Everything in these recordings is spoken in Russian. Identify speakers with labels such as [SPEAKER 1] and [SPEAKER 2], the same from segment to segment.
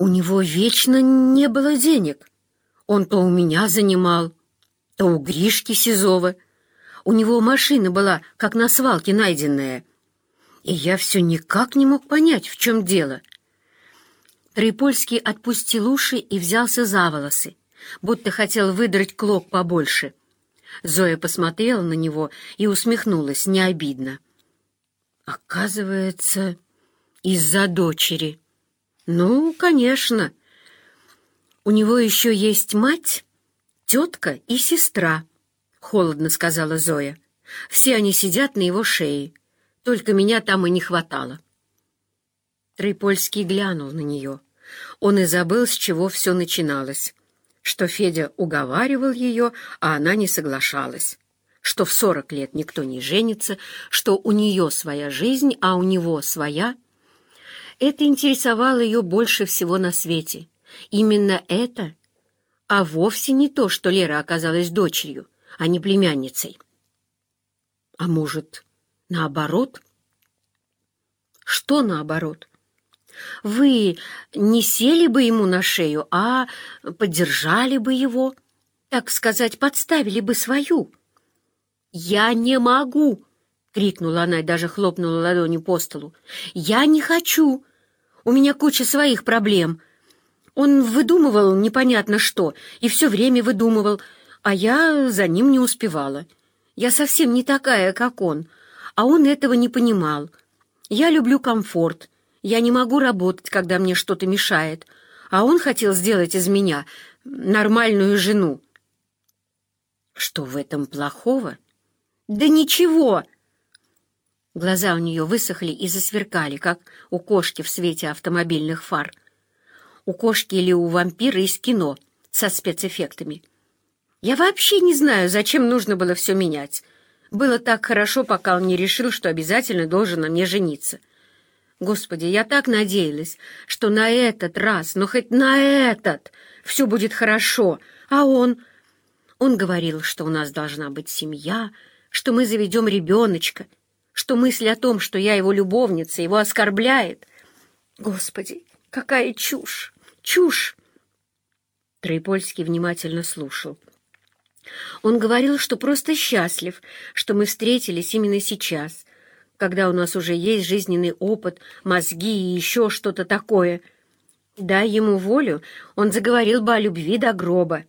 [SPEAKER 1] У него вечно не было денег. Он то у меня занимал, то у Гришки Сизова. У него машина была, как на свалке найденная. И я все никак не мог понять, в чем дело. Трипольский отпустил уши и взялся за волосы, будто хотел выдрать клок побольше. Зоя посмотрела на него и усмехнулась, не обидно. Оказывается, из-за дочери. Ну, конечно. У него еще есть мать, тетка и сестра, — холодно сказала Зоя. Все они сидят на его шее. Только меня там и не хватало. Трипольский глянул на нее. Он и забыл, с чего все начиналось. Что Федя уговаривал ее, а она не соглашалась. Что в сорок лет никто не женится, что у нее своя жизнь, а у него своя. Это интересовало ее больше всего на свете. Именно это, а вовсе не то, что Лера оказалась дочерью, а не племянницей. А может, наоборот? Что наоборот? Вы не сели бы ему на шею, а поддержали бы его, так сказать, подставили бы свою. «Я не могу!» — крикнула она и даже хлопнула ладонью по столу. «Я не хочу! У меня куча своих проблем. Он выдумывал непонятно что, и все время выдумывал, а я за ним не успевала. Я совсем не такая, как он, а он этого не понимал. Я люблю комфорт, я не могу работать, когда мне что-то мешает, а он хотел сделать из меня нормальную жену. Что в этом плохого? Да ничего! Глаза у нее высохли и засверкали, как у кошки в свете автомобильных фар. У кошки или у вампира из кино со спецэффектами. Я вообще не знаю, зачем нужно было все менять. Было так хорошо, пока он не решил, что обязательно должен на мне жениться. Господи, я так надеялась, что на этот раз, ну хоть на этот, все будет хорошо. А он... Он говорил, что у нас должна быть семья, что мы заведем ребеночка, что мысль о том, что я его любовница, его оскорбляет. Господи, какая чушь! Чушь! Троепольский внимательно слушал. Он говорил, что просто счастлив, что мы встретились именно сейчас, когда у нас уже есть жизненный опыт, мозги и еще что-то такое. Дай ему волю, он заговорил бы о любви до гроба.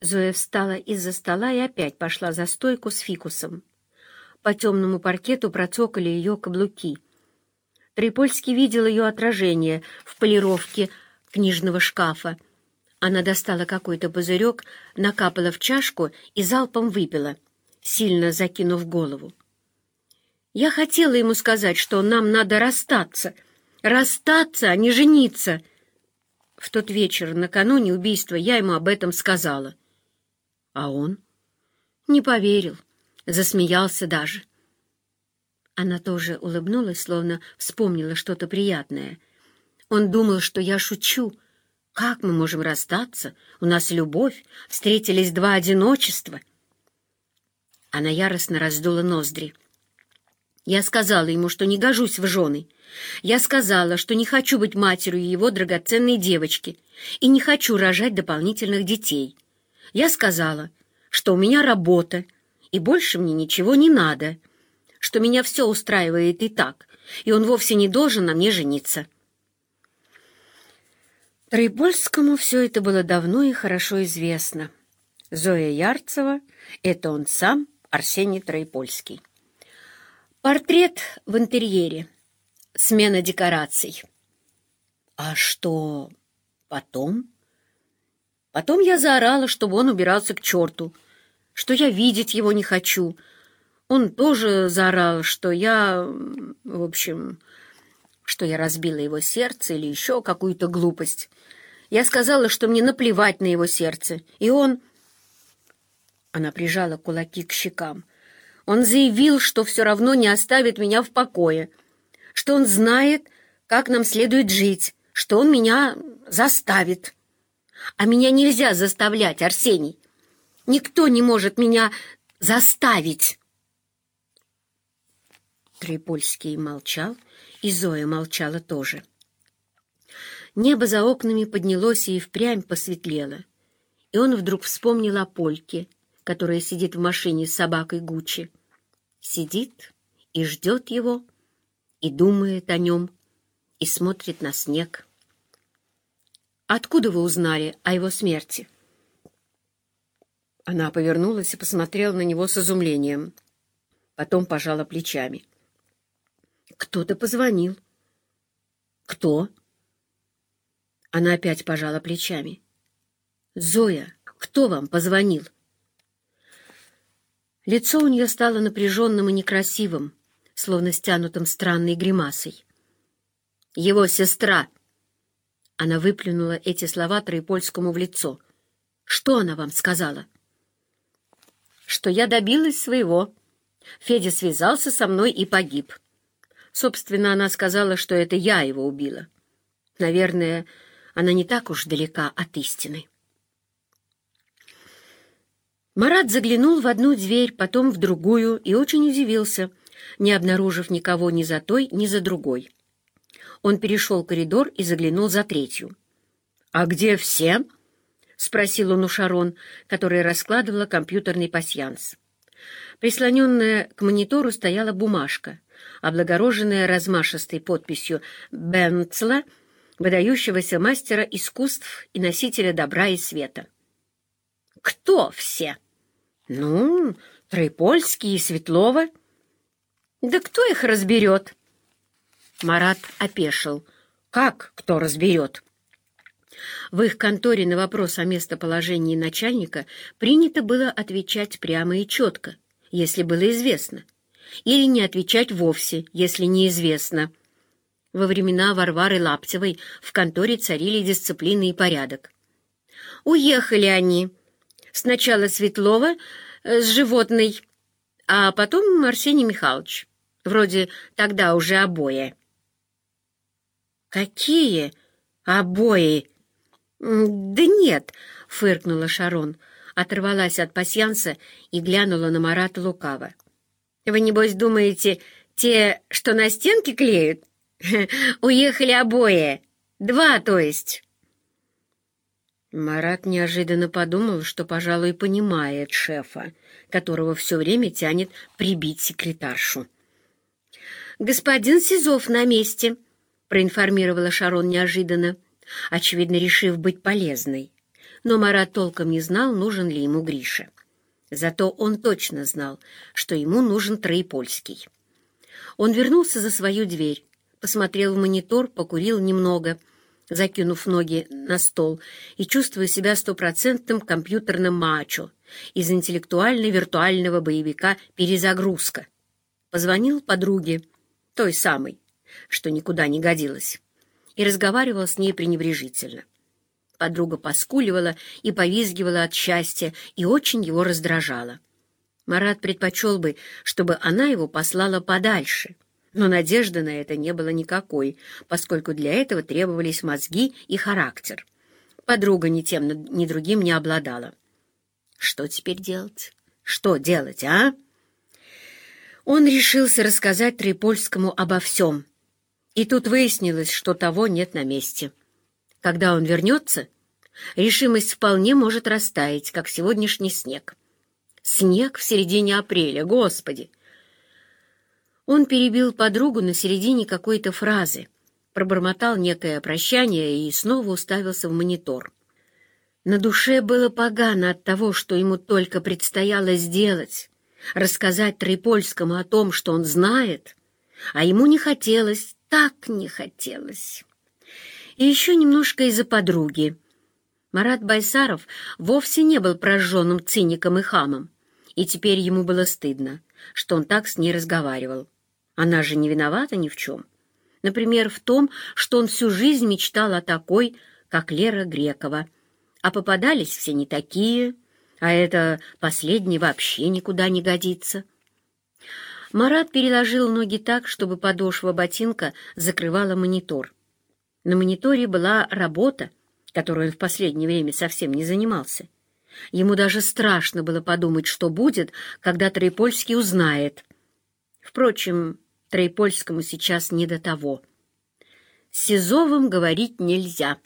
[SPEAKER 1] Зоя встала из-за стола и опять пошла за стойку с фикусом. По темному паркету процокали ее каблуки. Трипольский видел ее отражение в полировке книжного шкафа. Она достала какой-то пузырек, накапала в чашку и залпом выпила, сильно закинув голову. Я хотела ему сказать, что нам надо расстаться. Расстаться, а не жениться. В тот вечер, накануне убийства, я ему об этом сказала. А он? Не поверил, засмеялся даже. Она тоже улыбнулась, словно вспомнила что-то приятное. Он думал, что я шучу. Как мы можем расстаться? У нас любовь, встретились два одиночества. Она яростно раздула ноздри. Я сказала ему, что не гожусь в жены. Я сказала, что не хочу быть матерью его драгоценной девочки и не хочу рожать дополнительных детей. Я сказала, что у меня работа, и больше мне ничего не надо, что меня все устраивает и так, и он вовсе не должен на мне жениться. Троебольскому все это было давно и хорошо известно. Зоя Ярцева — это он сам, Арсений Троепольский. Портрет в интерьере. Смена декораций. А что потом? Потом я заорала, чтобы он убирался к черту, что я видеть его не хочу. Он тоже заорал, что я, в общем, что я разбила его сердце или еще какую-то глупость. Я сказала, что мне наплевать на его сердце, и он... Она прижала кулаки к щекам. Он заявил, что все равно не оставит меня в покое, что он знает, как нам следует жить, что он меня заставит. А меня нельзя заставлять, Арсений. Никто не может меня заставить. Трипольский молчал, и Зоя молчала тоже. Небо за окнами поднялось и впрямь посветлело. И он вдруг вспомнил о Польке, которая сидит в машине с собакой Гуччи. Сидит и ждет его, и думает о нем, и смотрит на снег. «Откуда вы узнали о его смерти?» Она повернулась и посмотрела на него с изумлением. Потом пожала плечами. «Кто-то позвонил». «Кто?» Она опять пожала плечами. «Зоя, кто вам позвонил?» Лицо у нее стало напряженным и некрасивым, словно стянутым странной гримасой. «Его сестра!» Она выплюнула эти слова Троепольскому в лицо. «Что она вам сказала?» «Что я добилась своего. Федя связался со мной и погиб. Собственно, она сказала, что это я его убила. Наверное, она не так уж далека от истины. Марат заглянул в одну дверь, потом в другую и очень удивился, не обнаружив никого ни за той, ни за другой. Он перешел коридор и заглянул за третью. «А где все?» — спросил он у Шарон, которая раскладывала компьютерный пасьянс. Прислоненная к монитору стояла бумажка, облагороженная размашистой подписью «Бенцла», выдающегося мастера искусств и носителя добра и света. «Кто все?» «Ну, Троепольский и Светлова». «Да кто их разберет?» Марат опешил. «Как кто разберет?» В их конторе на вопрос о местоположении начальника принято было отвечать прямо и четко, если было известно, или не отвечать вовсе, если неизвестно. Во времена Варвары Лаптевой в конторе царили дисциплина и порядок. Уехали они. Сначала Светлова э, с животной, а потом Арсений Михайлович. Вроде тогда уже обои. «Какие обои?» «Да нет», — фыркнула Шарон, оторвалась от пасьянса и глянула на Марата лукаво. «Вы, небось, думаете, те, что на стенке клеют?» Уехали обои. Два, то есть. Марат неожиданно подумал, что, пожалуй, понимает шефа, которого все время тянет прибить секретаршу. «Господин Сизов на месте», — проинформировала Шарон неожиданно, очевидно, решив быть полезной. Но Марат толком не знал, нужен ли ему Гриша. Зато он точно знал, что ему нужен Троепольский. Он вернулся за свою дверь, посмотрел в монитор, покурил немного, закинув ноги на стол и чувствуя себя стопроцентным компьютерным мачо из интеллектуально-виртуального боевика «Перезагрузка». Позвонил подруге, той самой, что никуда не годилась, и разговаривал с ней пренебрежительно. Подруга поскуливала и повизгивала от счастья и очень его раздражала. Марат предпочел бы, чтобы она его послала подальше — но надежды на это не было никакой, поскольку для этого требовались мозги и характер. Подруга ни тем, ни другим не обладала. Что теперь делать? Что делать, а? Он решился рассказать Трипольскому обо всем. И тут выяснилось, что того нет на месте. Когда он вернется, решимость вполне может растаять, как сегодняшний снег. Снег в середине апреля, господи! Он перебил подругу на середине какой-то фразы, пробормотал некое прощание и снова уставился в монитор. На душе было погано от того, что ему только предстояло сделать, рассказать Трипольскому о том, что он знает, а ему не хотелось, так не хотелось. И еще немножко из-за подруги. Марат Байсаров вовсе не был прожженным циником и хамом, и теперь ему было стыдно, что он так с ней разговаривал. Она же не виновата ни в чем. Например, в том, что он всю жизнь мечтал о такой, как Лера Грекова. А попадались все не такие, а это последний вообще никуда не годится. Марат переложил ноги так, чтобы подошва ботинка закрывала монитор. На мониторе была работа, которой он в последнее время совсем не занимался. Ему даже страшно было подумать, что будет, когда Троепольский узнает. Впрочем, Троепольскому сейчас не до того. С Сизовым говорить нельзя.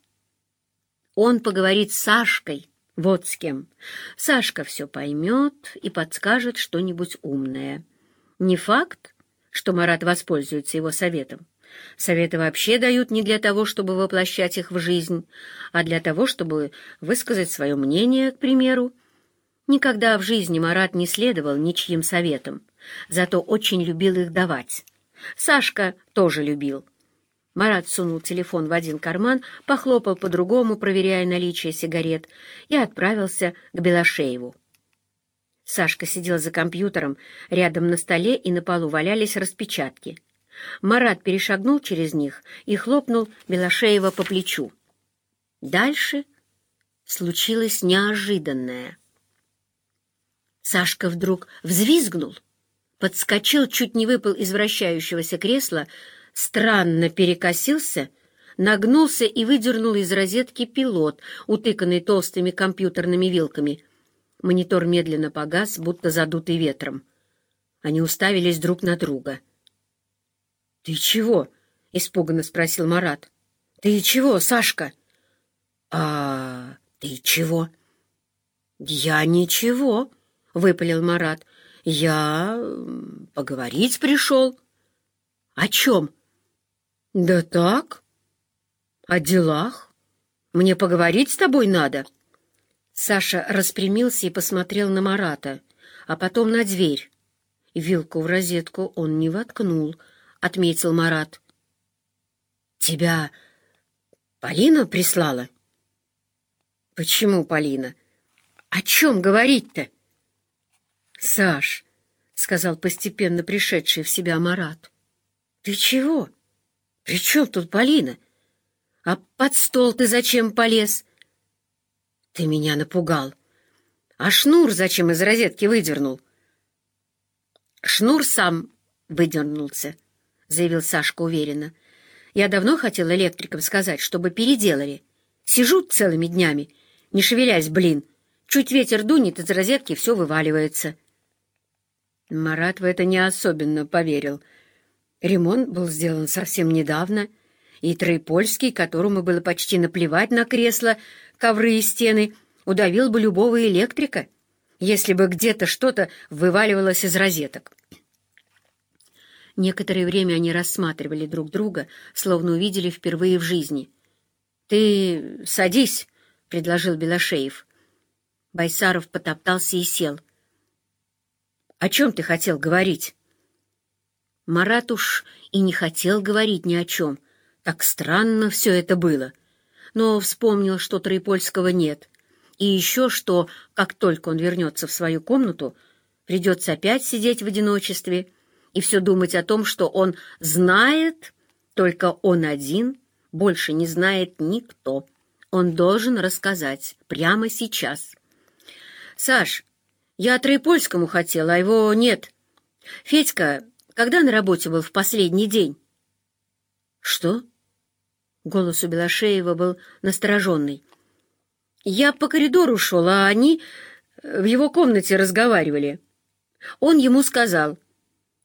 [SPEAKER 1] Он поговорит с Сашкой, вот с кем. Сашка все поймет и подскажет что-нибудь умное. Не факт, что Марат воспользуется его советом. Советы вообще дают не для того, чтобы воплощать их в жизнь, а для того, чтобы высказать свое мнение, к примеру. Никогда в жизни Марат не следовал ничьим советам, зато очень любил их давать. Сашка тоже любил. Марат сунул телефон в один карман, похлопал по другому, проверяя наличие сигарет, и отправился к Белошееву. Сашка сидел за компьютером, рядом на столе и на полу валялись распечатки. Марат перешагнул через них и хлопнул Белошеева по плечу. Дальше случилось неожиданное. Сашка вдруг взвизгнул, подскочил, чуть не выпал из вращающегося кресла, странно перекосился, нагнулся и выдернул из розетки пилот, утыканный толстыми компьютерными вилками. Монитор медленно погас, будто задутый ветром. Они уставились друг на друга — «Ты чего?» — испуганно спросил Марат. «Ты чего, Сашка?» «А ты чего?» «Я ничего», — выпалил Марат. «Я поговорить пришел». «О чем?» «Да так. О делах. Мне поговорить с тобой надо». Саша распрямился и посмотрел на Марата, а потом на дверь. Вилку в розетку он не воткнул —— отметил Марат. «Тебя Полина прислала?» «Почему Полина? О чем говорить-то?» «Саш», — сказал постепенно пришедший в себя Марат, — «ты чего? При чем тут Полина? А под стол ты зачем полез?» «Ты меня напугал. А шнур зачем из розетки выдернул?» «Шнур сам выдернулся», — заявил Сашка уверенно. «Я давно хотел электрикам сказать, чтобы переделали. Сижу целыми днями, не шевелясь, блин. Чуть ветер дунет, из розетки все вываливается». Марат в это не особенно поверил. Ремонт был сделан совсем недавно, и Троепольский, которому было почти наплевать на кресло, ковры и стены, удавил бы любого электрика, если бы где-то что-то вываливалось из розеток. Некоторое время они рассматривали друг друга, словно увидели впервые в жизни. «Ты садись», — предложил Белошеев. Байсаров потоптался и сел. «О чем ты хотел говорить?» Марат уж и не хотел говорить ни о чем. Так странно все это было. Но вспомнил, что Троепольского нет. И еще что, как только он вернется в свою комнату, придется опять сидеть в одиночестве — и все думать о том, что он знает, только он один, больше не знает никто. Он должен рассказать прямо сейчас. «Саш, я Троепольскому хотела, а его нет. Федька, когда на работе был в последний день?» «Что?» Голос у Белошеева был настороженный. «Я по коридору шел, а они в его комнате разговаривали. Он ему сказал,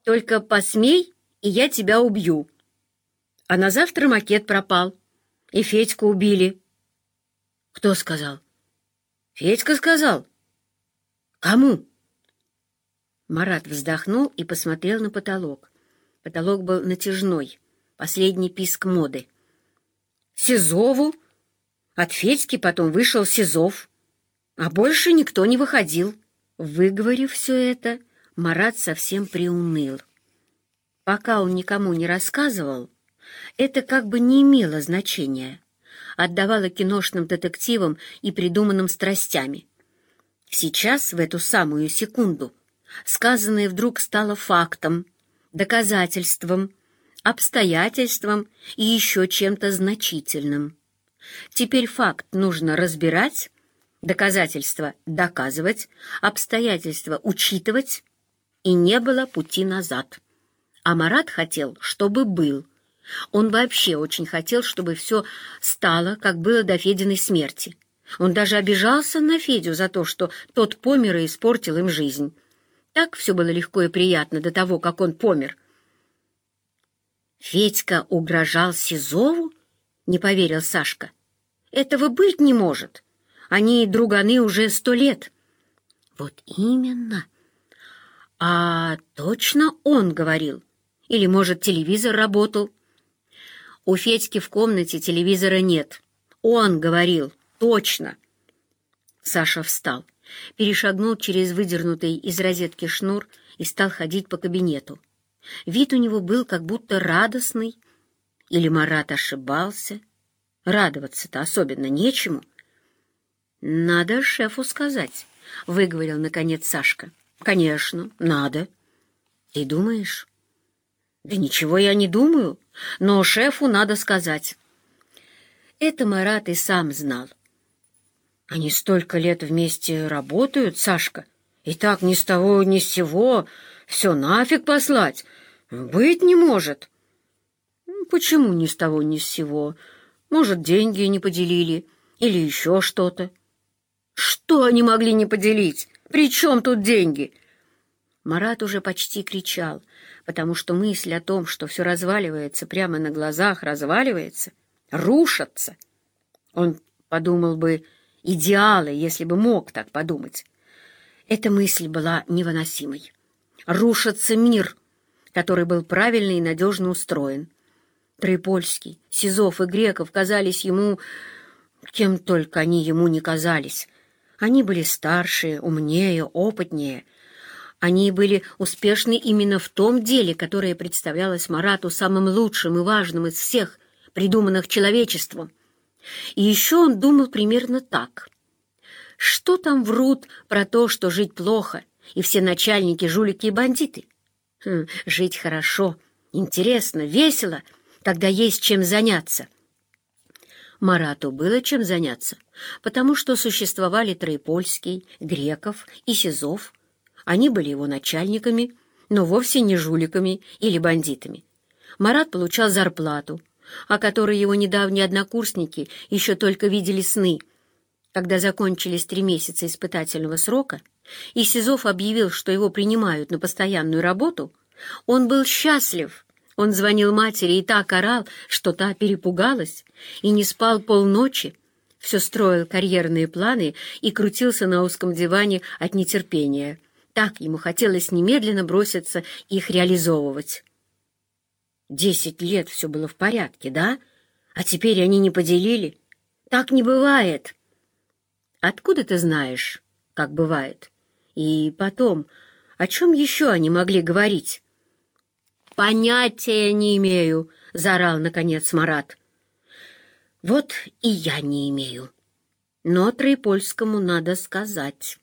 [SPEAKER 1] только посмей, и я тебя убью. А на завтра макет пропал, и Федьку убили. Кто сказал? Федька сказал. Кому? Марат вздохнул и посмотрел на потолок. Потолок был натяжной, последний писк моды. Сизову? От Федьки потом вышел Сизов, а больше никто не выходил. Выговорив все это, Марат совсем приуныл. Пока он никому не рассказывал, это как бы не имело значения, отдавало киношным детективам и придуманным страстями. Сейчас, в эту самую секунду, сказанное вдруг стало фактом, доказательством, обстоятельством и еще чем-то значительным. Теперь факт нужно разбирать, доказательства доказывать, обстоятельства учитывать, и не было пути назад. А Марат хотел, чтобы был. Он вообще очень хотел, чтобы все стало, как было до Фединой смерти. Он даже обижался на Федю за то, что тот помер и испортил им жизнь. Так все было легко и приятно до того, как он помер. Федька угрожал Сизову? Не поверил Сашка. Этого быть не может. Они друганы уже сто лет. Вот именно. А точно он говорил? Или, может, телевизор работал? У Федьки в комнате телевизора нет. Он говорил, точно. Саша встал, перешагнул через выдернутый из розетки шнур и стал ходить по кабинету. Вид у него был как будто радостный. Или Марат ошибался? Радоваться-то особенно нечему. «Надо шефу сказать», — выговорил, наконец, Сашка. «Конечно, надо». «Ты думаешь?» «Да ничего я не думаю, но шефу надо сказать». Это Марат и сам знал. Они столько лет вместе работают, Сашка, и так ни с того ни с сего все нафиг послать. Быть не может. Почему ни с того ни с сего? Может, деньги не поделили или еще что-то. Что они могли не поделить? При чем тут деньги? Марат уже почти кричал, потому что мысль о том, что все разваливается прямо на глазах, разваливается, рушится. Он подумал бы, идеалы, если бы мог так подумать. Эта мысль была невыносимой. Рушится мир, который был правильно и надежно устроен. Трипольский, Сизов и Греков казались ему... Кем только они ему не казались. Они были старше, умнее, опытнее. Они были успешны именно в том деле, которое представлялось Марату самым лучшим и важным из всех, придуманных человечеством. И еще он думал примерно так. Что там врут про то, что жить плохо, и все начальники — жулики и бандиты? Хм, жить хорошо, интересно, весело, когда есть чем заняться. Марату было чем заняться, потому что существовали Троепольский, Греков и Сизов. Они были его начальниками, но вовсе не жуликами или бандитами. Марат получал зарплату, о которой его недавние однокурсники еще только видели сны. Когда закончились три месяца испытательного срока, и Сизов объявил, что его принимают на постоянную работу, он был счастлив. Он звонил матери и так орал, что та перепугалась, и не спал полночи, все строил карьерные планы и крутился на узком диване от нетерпения. Так ему хотелось немедленно броситься их реализовывать. Десять лет все было в порядке, да? А теперь они не поделили? Так не бывает. Откуда ты знаешь, как бывает? И потом, о чем еще они могли говорить? «Понятия не имею», — заорал, наконец, Марат. «Вот и я не имею. Но Троепольскому надо сказать».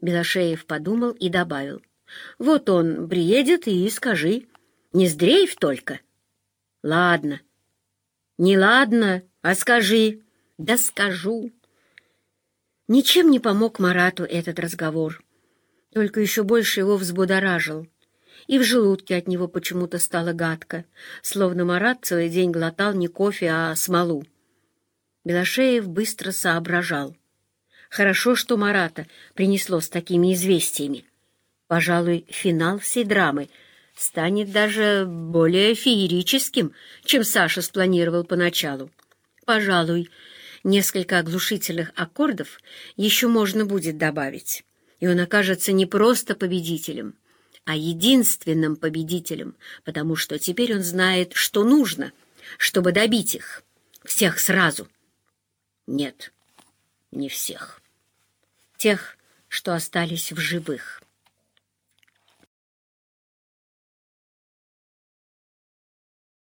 [SPEAKER 1] Белошеев подумал и добавил. «Вот он приедет и скажи». Не сдрейф только. Ладно. Не ладно, а скажи. Да скажу. Ничем не помог Марату этот разговор. Только еще больше его взбудоражил. И в желудке от него почему-то стало гадко, словно Марат целый день глотал не кофе, а смолу. Белошеев быстро соображал. Хорошо, что Марата принесло с такими известиями. Пожалуй, финал всей драмы — станет даже более феерическим, чем Саша спланировал поначалу. Пожалуй, несколько оглушительных аккордов еще можно будет добавить, и он окажется не просто победителем, а единственным победителем, потому что теперь он знает, что нужно, чтобы добить их, всех сразу. Нет, не всех. Тех, что остались в живых.